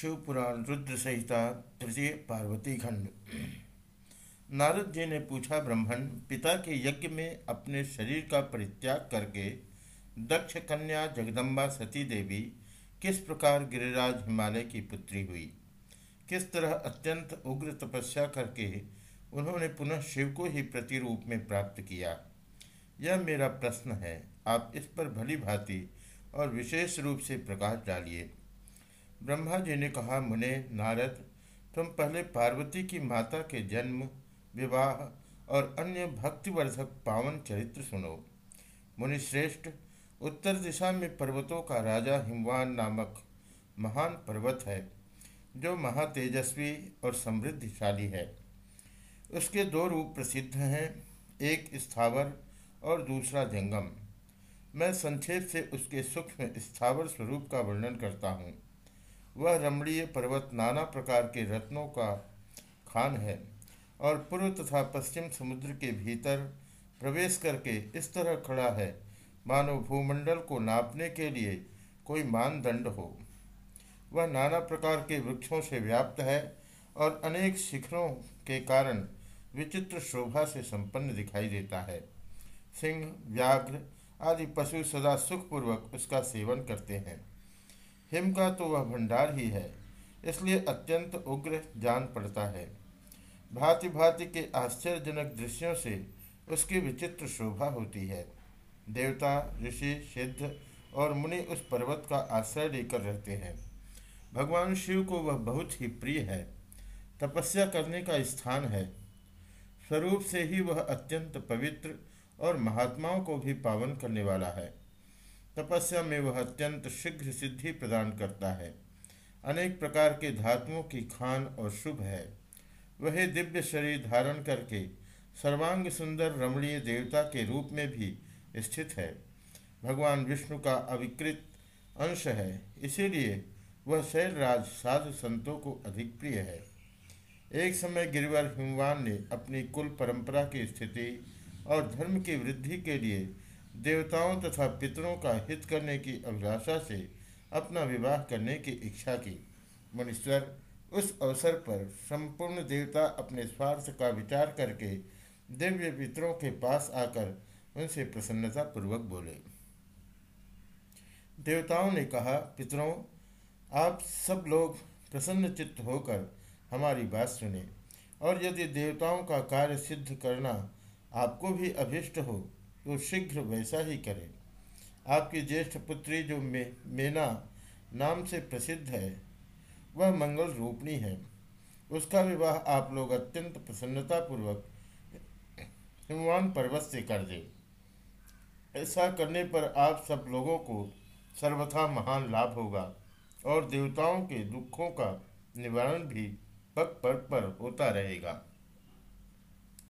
शिवपुराण, रुद्र संहिता तृतीय पार्वती खंड। नारद जी ने पूछा, ब्राह्मण, पिता के यज्ञ में अपने शरीर का परित्याग करके दक्ष कन्या जगदम्बा सती देवी किस प्रकार गिरिराज हिमालय की पुत्री हुई? किस तरह अत्यंत उग्र तपस्या करके उन्होंने पुनः शिव को ही प्रतिरूप में प्राप्त किया? यह मेरा प्रश्न है। आप इस पर भली भांति और विशेष रूप से प्रकाश डालिए। ब्रह्मा जी ने कहा, मुने नारद, तुम पहले पार्वती की माता के जन्म, विवाह और अन्य भक्तिवर्धक पावन चरित्र सुनो। मुनिश्रेष्ठ उत्तर दिशा में पर्वतों का राजा हिमवान नामक महान पर्वत है, जो महातेजस्वी और समृद्धिशाली है। उसके दो रूप प्रसिद्ध हैं, एक स्थावर और दूसरा जंगम। मैं संक्षेप से उसके सूक्ष्म स्थावर स्वरूप का वर्णन करता हूँ। वह रमणीय पर्वत नाना प्रकार के रत्नों का खान है और पूर्व तथा पश्चिम समुद्र के भीतर प्रवेश करके इस तरह खड़ा है। मानो भूमंडल को नापने के लिए कोई मानदंड हो। वह नाना प्रकार के वृक्षों से व्याप्त है और अनेक शिखरों के कारण विचित्र शोभा से संपन्न दिखाई देता है। सिंह, व्याघ्र आदि पशु सदा सुखपूर्वक उसका सेवन करते हैं। हिम का तो वह भंडार ही है, इसलिए अत्यंत उग्र जान पड़ता है। भांति भांति के आश्चर्यजनक दृश्यों से उसकी विचित्र शोभा होती है। देवता, ऋषि, सिद्ध और मुनि उस पर्वत का आश्रय लेकर रहते हैं। भगवान शिव को वह बहुत ही प्रिय है। तपस्या करने का स्थान है। स्वरूप से ही वह अत्यंत पवित्र और महात्माओं को भी पावन करने वाला है। तपस्या में वह अत्यंत शीघ्र सिद्धि प्रदान करता है। अनेक प्रकार के धातुओं की खान और शुभ है। वह दिव्य शरीर धारण करके सर्वांग सुंदर रमणीय देवता के रूप में भी स्थित है। भगवान विष्णु का अविकृत अंश है। इसीलिए वह शैलराज साधु संतों को अधिक प्रिय है। एक समय गिरिवर हिमवान ने अपनी कुल परंपरा की स्थिति और धर्म की वृद्धि के लिए देवताओं तथा पितरों का हित करने की अभिलाषा से अपना विवाह करने की इच्छा की। मुनीश्वर, उस अवसर पर संपूर्ण देवता अपने स्वार्थ का विचार करके दिव्य पितरों के पास आकर उनसे प्रसन्नता पूर्वक बोले। देवताओं ने कहा, पितरों, आप सब लोग प्रसन्न चित्त होकर हमारी बात सुने और यदि देवताओं का कार्य सिद्ध करना आपको भी अभिष्ट हो तो शीघ्र वैसा ही करें। आपकी ज्येष्ठ पुत्री जो मे, मेना नाम से प्रसिद्ध है, वह मंगल रूपणी है। उसका विवाह आप लोग अत्यंत प्रसन्नतापूर्वक हिमवान पर्वत से कर दें। ऐसा करने पर आप सब लोगों को सर्वथा महान लाभ होगा और देवताओं के दुखों का निवारण भी पग पग पर होता रहेगा।